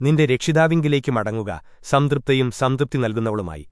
നിന്റെ രക്ഷിതാവിങ്കിലേക്ക് മടങ്ങുക സംതൃപ്തയും സംതൃപ്തി നൽകുന്നവളുമായി.